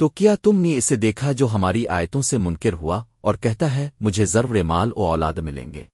تو کیا تم نے اسے دیکھا جو ہماری آیتوں سے منکر ہوا اور کہتا ہے، مجھے ضرور مال و اولاد ملیں گے؟